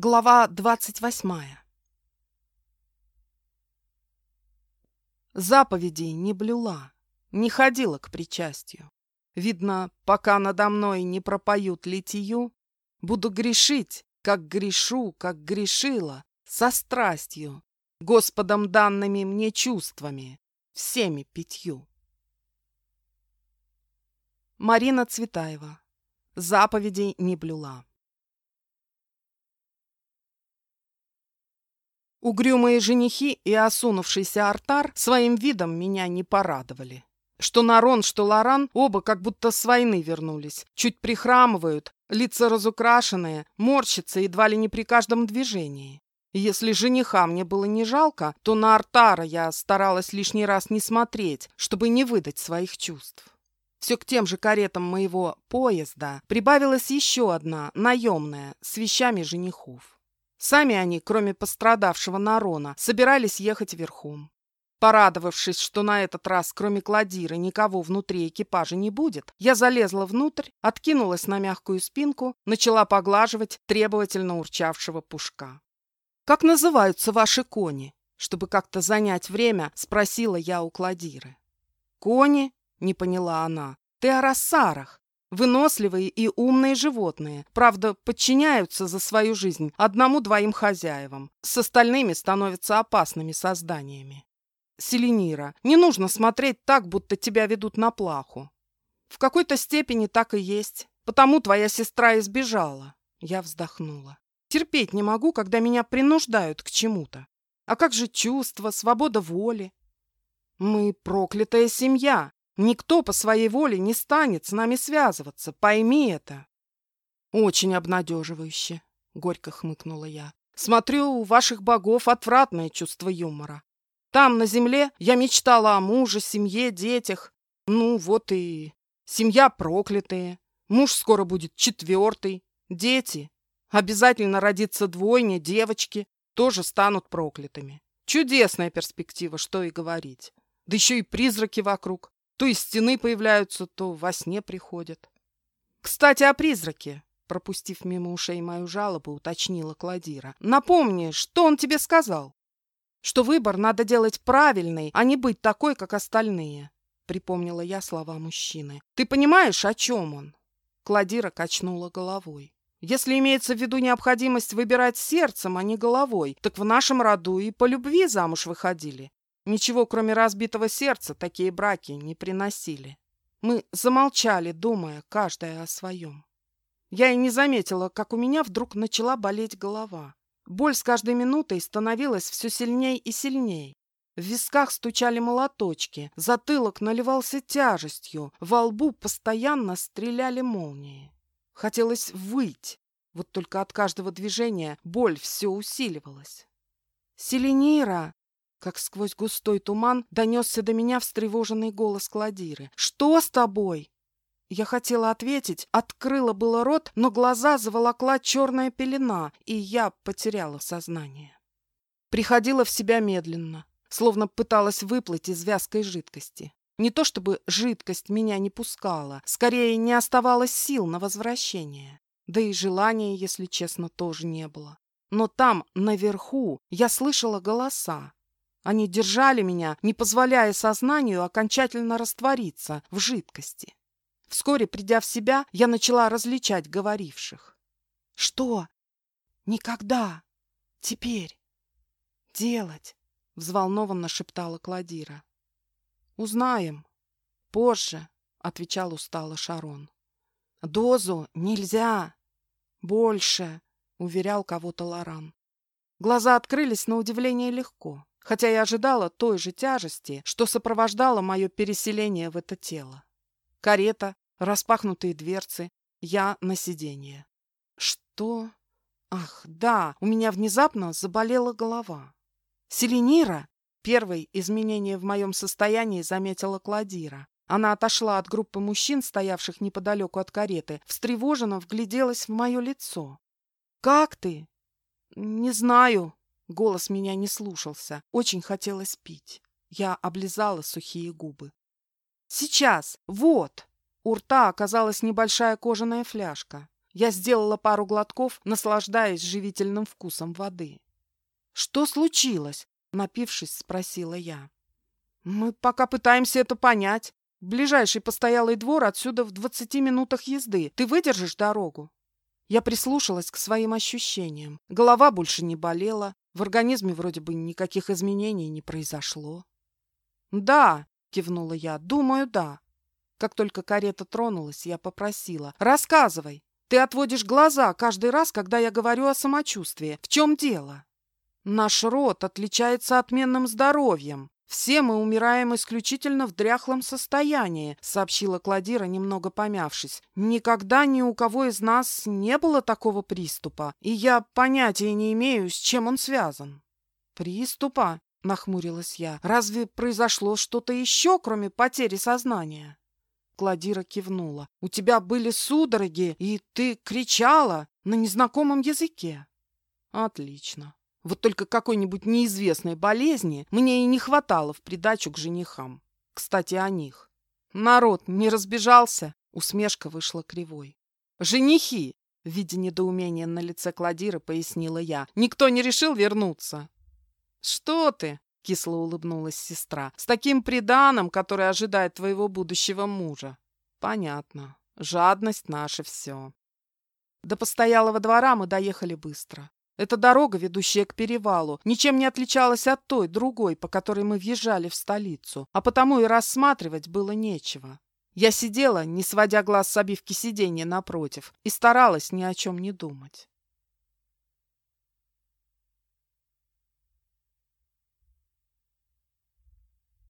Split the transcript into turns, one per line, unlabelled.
Глава двадцать восьмая Заповедей не блюла, не ходила к причастию. Видно, пока надо мной не пропоют литию, буду грешить, как грешу, как грешила, со страстью, Господом данными мне чувствами, всеми пятью. Марина Цветаева. Заповедей не блюла. Угрюмые женихи и осунувшийся артар своим видом меня не порадовали. Что Нарон, что Лоран оба как будто с войны вернулись. Чуть прихрамывают, лица разукрашенные, морщатся едва ли не при каждом движении. если жениха мне было не жалко, то на Артара я старалась лишний раз не смотреть, чтобы не выдать своих чувств. Все к тем же каретам моего поезда прибавилась еще одна, наемная, с вещами женихов. Сами они, кроме пострадавшего Нарона, собирались ехать верхом. Порадовавшись, что на этот раз, кроме Кладира, никого внутри экипажа не будет, я залезла внутрь, откинулась на мягкую спинку, начала поглаживать требовательно урчавшего пушка. «Как называются ваши кони?» Чтобы как-то занять время, спросила я у Кладиры. «Кони?» — не поняла она. «Ты о рассарах. Выносливые и умные животные, правда, подчиняются за свою жизнь одному-двоим хозяевам. С остальными становятся опасными созданиями. Селенира, не нужно смотреть так, будто тебя ведут на плаху. В какой-то степени так и есть. Потому твоя сестра избежала. Я вздохнула. Терпеть не могу, когда меня принуждают к чему-то. А как же чувство, свобода воли? Мы проклятая семья, Никто по своей воле не станет с нами связываться, пойми это. Очень обнадеживающе, горько хмыкнула я. Смотрю, у ваших богов отвратное чувство юмора. Там, на земле, я мечтала о муже, семье, детях. Ну, вот и семья проклятая. Муж скоро будет четвертый. Дети. Обязательно родится двойня, девочки. Тоже станут проклятыми. Чудесная перспектива, что и говорить. Да еще и призраки вокруг. То из стены появляются, то во сне приходят. Кстати, о призраке. Пропустив мимо ушей мою жалобу, уточнила Кладира. Напомни, что он тебе сказал? Что выбор надо делать правильный, а не быть такой, как остальные. Припомнила я слова мужчины. Ты понимаешь, о чем он? Кладира качнула головой. Если имеется в виду необходимость выбирать сердцем, а не головой, так в нашем роду и по любви замуж выходили. Ничего, кроме разбитого сердца, такие браки не приносили. Мы замолчали, думая, каждая о своем. Я и не заметила, как у меня вдруг начала болеть голова. Боль с каждой минутой становилась все сильней и сильней. В висках стучали молоточки, затылок наливался тяжестью, во лбу постоянно стреляли молнии. Хотелось выть, вот только от каждого движения боль все усиливалась. «Селенира!» Как сквозь густой туман донесся до меня встревоженный голос Кладиры. «Что с тобой?» Я хотела ответить, открыла было рот, но глаза заволокла черная пелена, и я потеряла сознание. Приходила в себя медленно, словно пыталась выплыть из вязкой жидкости. Не то чтобы жидкость меня не пускала, скорее не оставалось сил на возвращение. Да и желания, если честно, тоже не было. Но там, наверху, я слышала голоса, они держали меня, не позволяя сознанию окончательно раствориться в жидкости. Вскоре, придя в себя, я начала различать говоривших. «Что? Никогда? Теперь? Делать?» — взволнованно шептала Кладира. «Узнаем. Позже», — отвечал устало Шарон. «Дозу нельзя. Больше», — уверял кого-то Лоран. Глаза открылись на удивление легко хотя я ожидала той же тяжести, что сопровождало мое переселение в это тело. Карета, распахнутые дверцы, я на сиденье. Что? Ах, да, у меня внезапно заболела голова. Селенира? Первое изменение в моем состоянии заметила Кладира. Она отошла от группы мужчин, стоявших неподалеку от кареты, встревоженно вгляделась в мое лицо. «Как ты?» «Не знаю», Голос меня не слушался. Очень хотелось пить. Я облизала сухие губы. «Сейчас! Вот!» У рта оказалась небольшая кожаная фляжка. Я сделала пару глотков, наслаждаясь живительным вкусом воды. «Что случилось?» — напившись, спросила я. «Мы пока пытаемся это понять. Ближайший постоялый двор отсюда в двадцати минутах езды. Ты выдержишь дорогу?» Я прислушалась к своим ощущениям. Голова больше не болела, в организме вроде бы никаких изменений не произошло. «Да», — кивнула я, — «думаю, да». Как только карета тронулась, я попросила. «Рассказывай. Ты отводишь глаза каждый раз, когда я говорю о самочувствии. В чем дело?» «Наш род отличается отменным здоровьем. Все мы умираем исключительно в дряхлом состоянии», — сообщила Кладира, немного помявшись. «Никогда ни у кого из нас не было такого приступа, и я понятия не имею, с чем он связан». «Приступа?» — нахмурилась я. «Разве произошло что-то еще, кроме потери сознания?» Кладира кивнула. «У тебя были судороги, и ты кричала на незнакомом языке». «Отлично. Вот только какой-нибудь неизвестной болезни мне и не хватало в придачу к женихам. Кстати, о них. Народ не разбежался?» Усмешка вышла кривой. «Женихи!» — видя недоумение на лице Кладира, пояснила я. «Никто не решил вернуться?» «Что ты?» — кисло улыбнулась сестра. «С таким приданым, который ожидает твоего будущего мужа». «Понятно. Жадность наше все». До постоялого двора мы доехали быстро. Эта дорога, ведущая к перевалу, ничем не отличалась от той, другой, по которой мы въезжали в столицу, а потому и рассматривать было нечего. Я сидела, не сводя глаз с обивки сиденья напротив, и старалась ни о чем не думать.